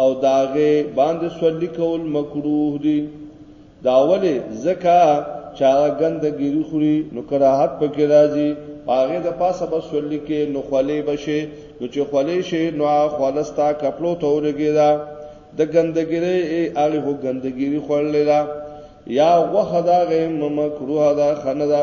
او داغه باندې سولي کول مکروه دي دا ولې زکا چا ګندګيري خوري نو کراهت پکې راځي هغه د پاسه بس ولې کې نو خولې بشي نو چې خولې شي نو خلستا کپلو ته ولګي دا د ګندګيري هغه هو ګندګيري خورلې دا یا وخدا غیم مکروه دا خنه دا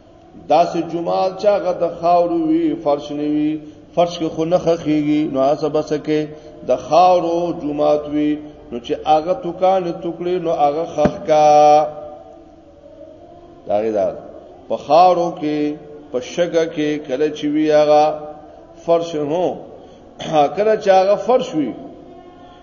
داسې جمعات چې هغه د خاورو وي فرش نه وي فرش کې خو نه خخېږي نو هڅه بس کې د خاورو جمعات وي نو چې هغه توکان ټوکړي نو هغه خخ کا داغه دا په خاورو کې په شګه کې کله چې وی هغه فرش هو کله چې هغه فرش وي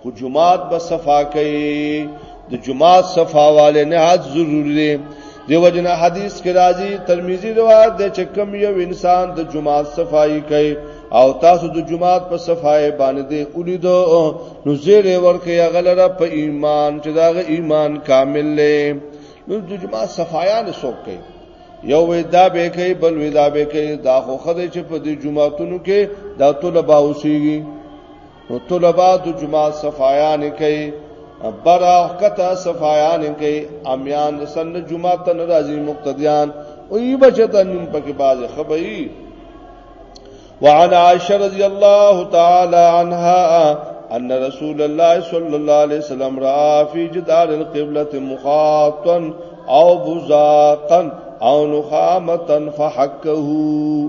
خو جماعت به صفا کوي د جماعت صفا والے نه حد ضروري دی دیو جن حدیث کې راځي ترمذی روایت ده چې کم یو انسان د جماعت صفائی کوي او تاسو د جماعت په صفای باندې اولید نو زیر ورکه غلره په ایمان چې دا ایمان کامل لې نو د جماعت صفایان څوک کوي یو وې دا به کوي بل وې دا به کوي دا خو خدای چې په دې جماعتونو کې دا طلبه اوسېږي نو طلبه د جمعه صفایان کوي برا کته صفایان کوي امیان سن جمعه ته ناراضي مقتدیان او ای بچته نیم پکې باز خبري وعن عائشه رضی الله تعالی عنها ان رسول الله صلی الله علیه وسلم را فی جدار القبلة مخاطا او بزاقا او نخامتا فحکهو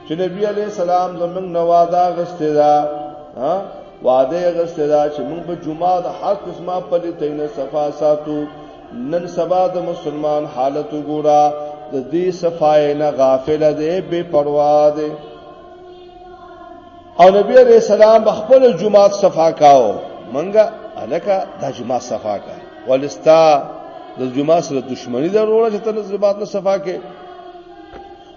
چې نبی علی السلام زمنګ نو وعده غسته دا ها وعده غسته دا چې موږ په جمعه د هر قسمه په دې تینه صفا ساتو نن سبا د مسلمان حالت وګورا د دې صفای نه غافل دی بے پروا دی او نبی علیہ السلام خپل جمعه صفا کاو منګه الکه د جمعه صفا کا ولستا د جمعه سره دښمنی ضروره چې تر جمعه صفا کې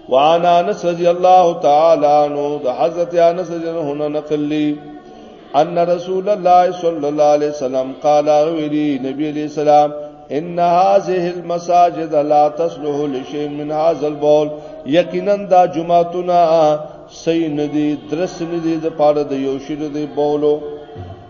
وعن انس رضی الله تعالی عنہ د حضرت انس رضی الله عنه نقل لی ان رسول الله صلی الله علیه وسلم قال ویلی نبی علیہ السلام ان هذه المساجد لا تصلح لشيء من هذا البول یقینا دا جمعتنا سین دی درس ندی د پاره د یو شیر دی بولو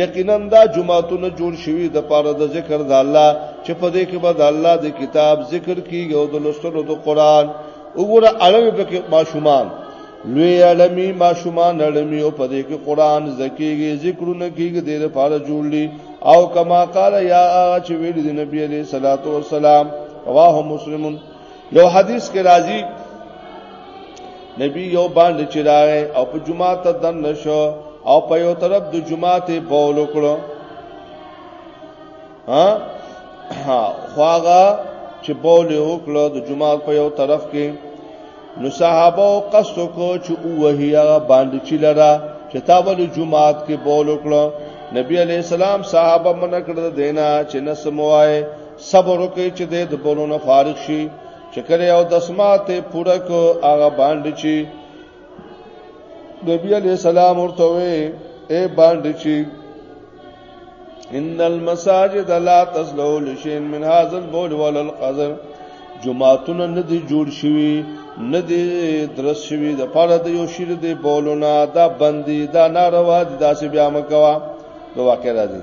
یقینا دا جمعهتون جوړ شوی د پاره د ذکر د الله چې په دې کې به د الله د کتاب ذکر کیږي او د لوستلو د قران وګوره اړوي په کې ماشومان لوی علمي ماشومان علمي او په دې کې قران زکیږي ذکرونه کیږي د لپاره جوړلی او کما قال یا چې ویل د نبی عليه صلوات و سلام رواه مسلمون یو حدیث کې راځي نبی یو باندې چې راغی او په جمعه ته دن نشو او په یو طرف د جمعه ته بول وکړو ها خواغه چې بول وکړو د جمعه په یو طرف کې نو صحابه قصد کو چې او وهیا باندې چې لرا چې تا ول جمعه کې بول وکړو نبی علی السلام صحابه منع کړ دینا چې نسموای صبر وکړي چې د دبولونو فارغ شي چې کله یو دسمات پوره کو هغه باندې چې نبی علی السلام ورته وي اے باندې چې ان المساجد لا تزلو لشین من هذا البول والقذر جمعهتون نه دي جوړ شوي نه دي درس شوي د پاره د یو شیر دی بولونه دا بندي دا ناروا دي داسې بیا مکوا دوه کې راځي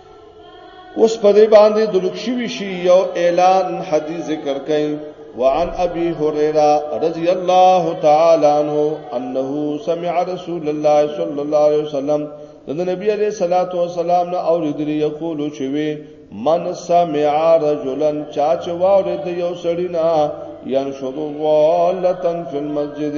اوس په دې باندې د لکشوي شي یو اعلان حدیث ذکر کړي وعن ابي هريره رضي الله تعالى عنه انه سمع رسول الله صلى الله عليه وسلم د نبی عليه الصلاه والسلام نه اوریدلی یقول چوي من سمع رجلا چا چې واورید یو سړی نه ينشد ضالتا في المسجد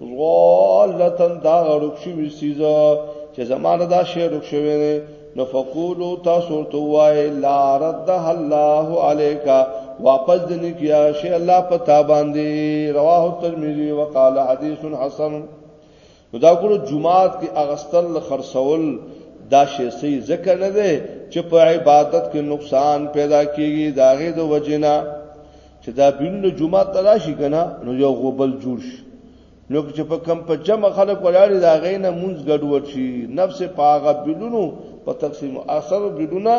ضالتن دا غړوک شي وسیزه چې زمانه دا شی رک شوی نه نو فقولو تاسو ته وای لا رد الله علیکا واپس دنه کیا شی الله پتا باندې رواه ترمذی وقال حدیث حسن دا ګورو جمعات کې اغستل خرڅول دا شی سي ذکر نه دی چې په عبادت کې نقصان پیدا کیږي داغه د وجنه چې دا بینونه جمعه ته راشي کنه نو یو غوبل جوړ شي نو چې په کم په جمع خلک ولاړی دا غینه مونږ ګډوډ شي نفس پاغه بینونو په تقسیم اثر بینونه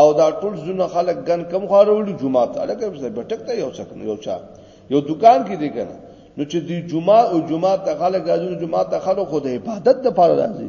او دا ټول زونه خلک ګن کم خاروړي جمعه ته لکه په بټک ته یو څک یو چا یو دکان کې دی کنه نو چې دی جمعه او جمعه ته خلک راځي جمعه ته خلک خو د عبادت لپاره راځي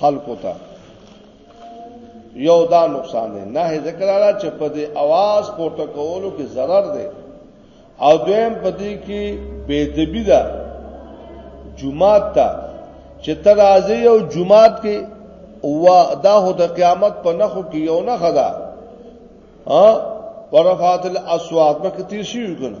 خلکو ته یو دا نقصان دی نه ذکر را چې په دې आवाज پورته کولو کې zarar دی او دویم په دې کې بے دبی ده جمعات ته چې تر ازي او جمعات کې وا دا هو د قیامت په نخو کې یو نه خدا ها ورفعت الاصوات مکه تیر شي کنه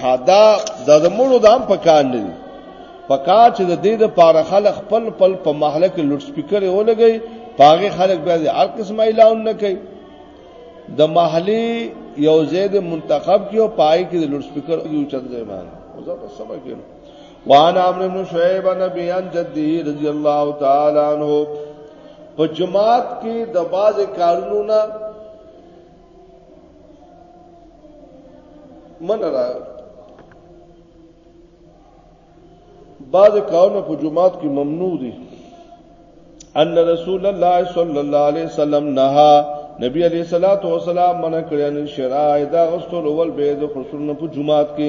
حدا د مړو دام په کار نه دي په کار چې د دې د پاره خلک خپل خپل په محله کې لوډ سپیکر ولګي پاغه خلک بیا هر قسمه اعلان نه کوي د محلي یو زید منتخب کیو پای کې د لوډ سپیکر یو چت ځای باندې او زه په سبا کې وان عمرو بن شعیب نبی ان جدی رضی الله تعالی عنہ په جماعت کې د باز کارونو نه من را بعض کارونه په جمعات کې ممنوع دي ان رسول الله صلی الله علیه وسلم نها نبی علیہ الصلوۃ والسلام منع کړی ان شرای دا غسل اول به د خسرن په جمعات کې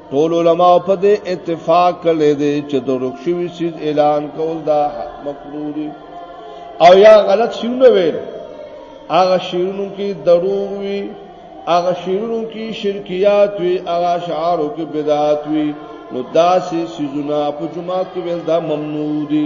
ټول علما په دې اتفاق کړي دي چې د رخصوي سیز اعلان کول دا مکروه دي او یا غلط شیونه ویل هغه شیرونو کې دروغ وي هغه شیرونو کې شرکیات وي هغه شعارو کې بدعات وي نو داسې سيزونه په جمعات کې ویل دا ممنوع دي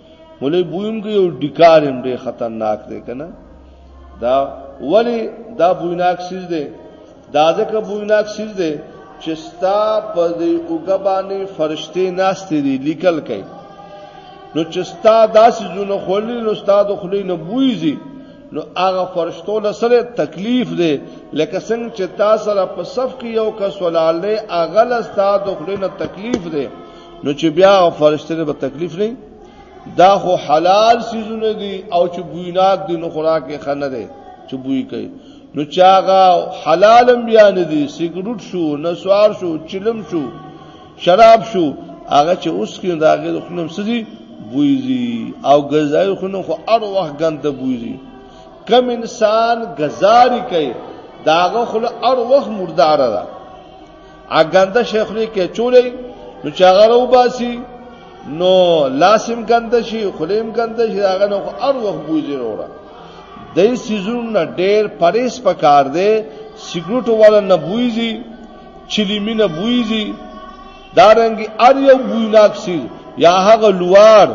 مولای بویم کې یو ډیکار هم ډیر خطرناک دی کنه دا ولی دا بویناک سیز دی دا ځکه بویناک سیز دی چې ستا په دې وګبانې فرشته ناشته دي لیکل کوي نو چې ستا داسې زونه خولې نو ستا د خولې نه بویږي نو هغه فرشتو له سره تکلیف دی لکه څنګه چې تا سره په صف کې یو کس ولاله هغه له ستا د خولې نه تکلیف دی نو چې بیا فرشته به تکلیف نه دا خو حلال سيزونه دي او چې بویناک دي نو خوراک یې خنه دي چې بوی کوي نو چاغه حلالم بیا نه دي سیګریټ شو نسوار شو چلم شو شراب شو هغه چې اوس کې داګه د خپلم سدي بویزي او غذای خونو خو هر وخت ګنده بویزي کم انسان غزاري کوي داغه خل هر وخت مردار ده اګنده شیخلی کې چولې نو چاغه رو باسي نو لاسم ګنده شي خلیم ګنده شي هغه نو هر وخت بوزي وروړه د سيزون نه ډېر پریس پکار دی سیګریټ والا نه بوزي چلیمی نه بوزي دارنګي ار یو بویناک سیز یا هغه لوار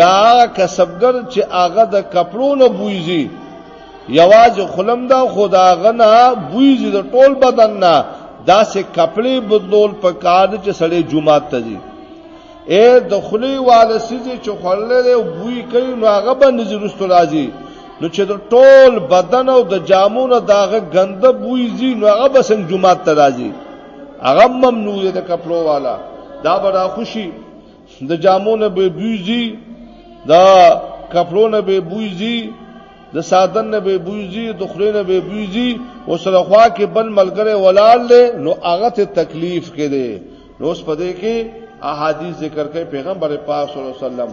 یا کسبګر چې هغه د کپړو نه بوزي یواز خلم دا خدا غنا بوی زی دا ټول بدن نا دا سه کپڑے بدلول په کار چې سړی جمعه ته ځي اے د خلی واده سیزی چې خړلې دی بوی کوي نو هغه باندې زرستو راځي نو چې د ټول بدن او د جامونو داغه غنده بوی زی نو هغه به څنګه جمعه ته راځي هغه ممنوع دی د کپلو والا دا به را خوشي د جامو نه به بوی زی دا کپړو نه به بوی زی د سادن نه به بوی زی د خوري نه به بوی زی او سره خوا کې بل ملګری ولال له نو هغه ته تکلیف کړي نو اوس پدې کې احادیث ذکر کوي پیغمبر پاک صلی الله علیه وسلم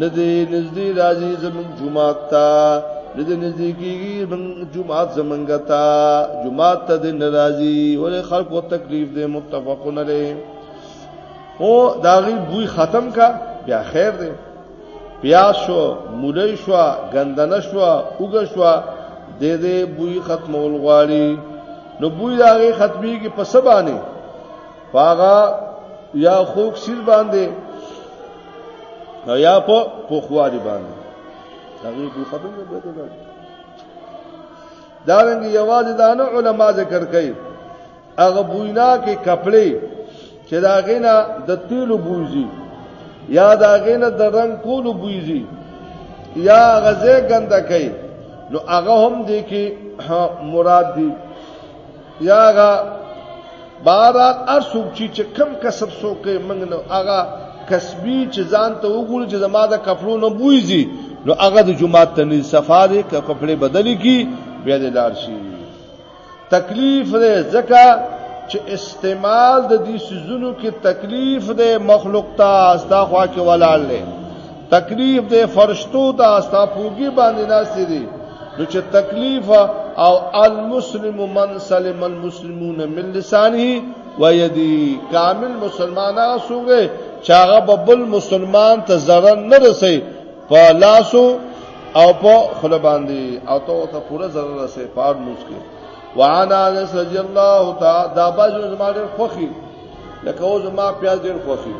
ندی نزدی راځي زمون جمعات تا ندی نزدی کیږي من جمعات زمونږ تا جمعات ته د ناراضي ولې خلکو تکلیف دې متفقون لري او داغي بوی ختم کا بیا خیر دې بیا شو مولې شو غندنه شو اوګ شو دې دې بوی ختمول غواړي نو بوی داغي ختمي کې په سبانه پاغا یا خوک سیر باندې یا په پوخوالي باندې هغه په خبره به ده دا رنګ یوازې دا نه علما ذکر کوي هغه بوینا کې کپڑے چې دا غینا د تیلو بوزي یا دا غینا د رنگ کولو بوزي یا غزه ګنده کوي نو هغه هم دي کې مراد دي یاغه باران ار څوک چې کم کسب څوک منګ نو هغه کسبی چې ځان ته وګوري چې زما د کپلو نه بویږي نو هغه د جمعات ته نه صفا دي کپلې بدلی کی بیا د لار شي تکلیف دې زکه چې استعمال د دې سيزونو کې تکلیف دې مخلوق ته استا خوا کې ولاړ لې تکلیف دې فرشتو ته استاپوګي باندې ناشې دي نو چې تکلیف او المسلم من سلم المسلمون من لسانه ويدي کامل مسلمان اسوګه چاغه ببل مسلمان ته zarar نه رسي په لاسو او په خله باندې او ته ته پوره zarar رسي پاړ مسکه وعن انس رضی الله تعالی دا باز زما ډېر خوخي لکه او زما پیاز ډېر خوخي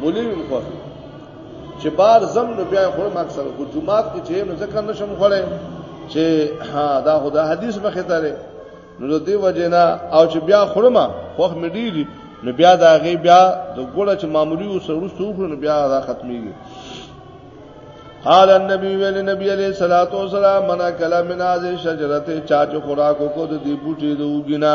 مولوی خوخي چې بار زم نو بیا خورم اکثر خو جمعات کې چې نو ځکه نشم خورم چې ها دا خدا حدیث مخه تاره نو دې وجنا او چې بیا خورم خو مې ډیری نو بیا دا غي بیا د ګوړه چې معمولی وسرو سوخو نو بیا دا ختميږي قال النبي ویل نبی علیہ الصلوۃ والسلام منا کلام من هذه شجرته چا چې خوراکو کو د دې بوټي د وګینا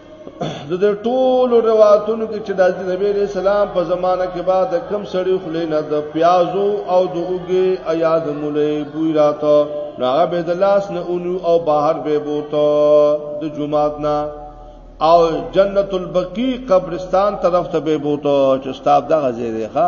د دې ټولو رواتونو کې چې د نبی عليه السلام په زمانه کې بعد د کم سړی خلینه د پیازو او د اوګي ایا د مولې بوی راته هغه به د لاس نه اونو او بهر به بوته د جمعات نه او جنت البقیع قبرستان طرف ته به بوته چې ستاب دغه زیره ښه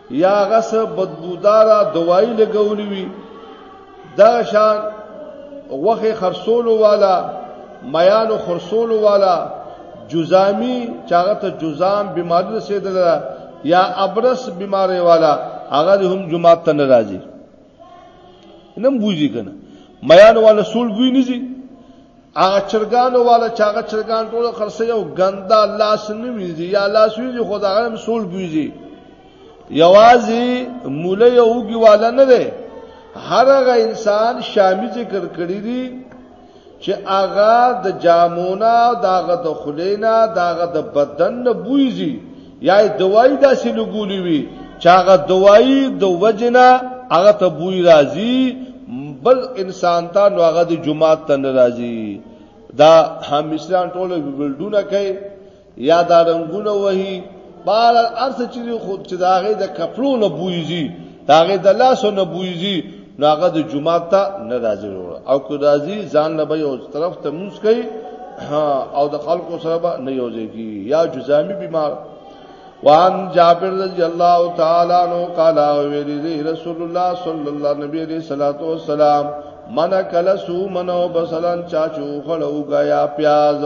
یا غس بدبودارا دوايي لګولې وي دا شان وخه خرصولو والا میانو خرصولو والا جزامی چاغه ته جزام بیماری رسیدل یا ابرس بیماری والا هغه هم جمعه ته ناراضي نن بوزي کنه میانو والا سول بوی نزي هغه چرګانو والا چې هغه چرګان ټول خرڅي او ګندا لاس نه ویږي یا لاس ویږي خو دا هم سول بوزي یوازې مولا یو کی والا نه دی هر هغه انسان شامی ذکر کړی دی چې هغه د جامونا داغه د خلینا داغه د بدن نه بوزي یا دوايي داسې لګولې وي چې هغه دوايي د وجنا هغه ته بوی راځي بل انسان ته نو هغه د جمعات ته ناراضي دا همیشان ټول ویلډونه کوي یا دا رنگونه وهي بار ارث چې خود چې داغه د کپلو نه بویږي داغه د لاس نه بویزي نو هغه د جمعه ته نه راځي او کو راځي ځان نه به یو طرف ته موس کوي او د خلکو سره به نه یوځيږي یا جزامي بیمار وان جابر رضی الله تعالی عنہ قال ویلی رسول الله صلی الله نبی علیہ الصلوۃ والسلام من کلسو منو بسلن چاچو خلو غیا پیاز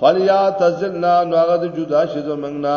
فلیاتزلنا نغد جدا شزمنا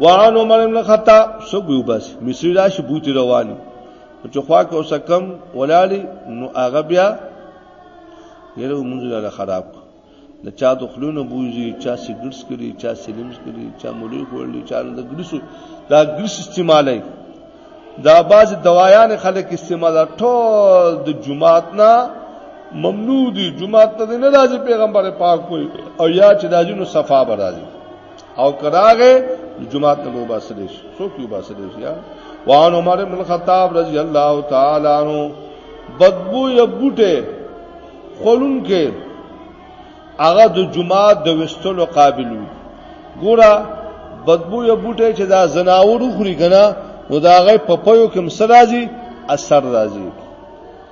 وعن عمر ابن الخطاب سګو بس مصری راشي بوتي رواني چې خوا کې اوسه کم ولالي نو هغه بیا یره مونږ له خراب کو د چا د خلونو بوزي چا سیګریټ سکري چا سلیمز کړي چا مولي خورلي چا د ګریسو دا ګریس استعمالي دا باز دوايان خلک استعمال ټول د جمعات نه ممنوع دي جمعات ته نه راځي پیغمبر پاک کوئی او یا چې راځي نو صفا به راځي او کراغه جمعات نه وبا سدیش سو کیو با سدیش یا وان عمر بن الخطاب رضی الله تعالی عنہ بدبو یا بوټه خلون کې هغه د جمعات د وستلو قابل وي ګوره بدبو یا بوټه چې دا زناور خوري کنه نو دا غي په پيو کې مسرازي اثر راځي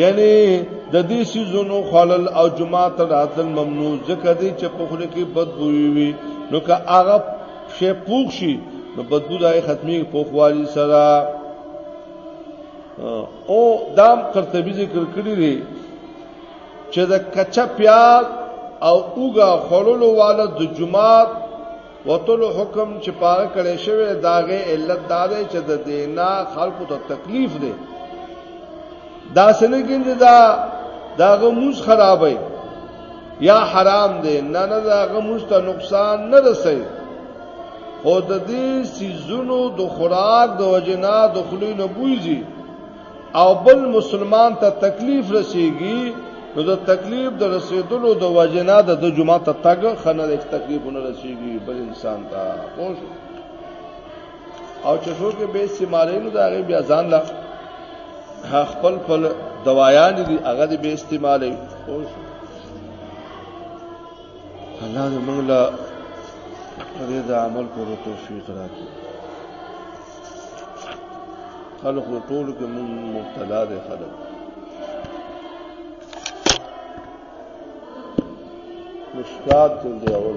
یعنی د دې سيزونو خلل او جمعه ته راتل ممنوع ځکه دې چې په خله کې بد بوي وي نو که هغه شی پوښ شي نو بد بو دای ختمي پوخوالي سره او دام قرطبي ذکر کړی دی چې د کچا پیاز او اوګه خللو والا د جمعه وتلو حکم چې پاره کړی شوی داغه علت دا دی چې د دینا خلکو ته تکلیف دی دا سنه ګنده دا داغه موز خرابې یا حرام دی نه نه داغه موز ته نقصان نه رسي او د دې سيزونو د خوراک د وجنا د خلی نه بوزي او بل مسلمان ته تکلیف رسیږي نو د تکلیف د رسیدلو د وجنا د جمعه ته تګ خنه د تکلیف نه رسیږي بل انسان ته خوش او چې شو کې به استعمالې نو دا غي بیا ځان لا خپل خپل دوايان دي هغه دې به استعمالې خوش الله دې موږ لا دې عمل کولو توفیق راکړي خلق نو ټول کې مون مبتلا دي خلق مشکات دې اول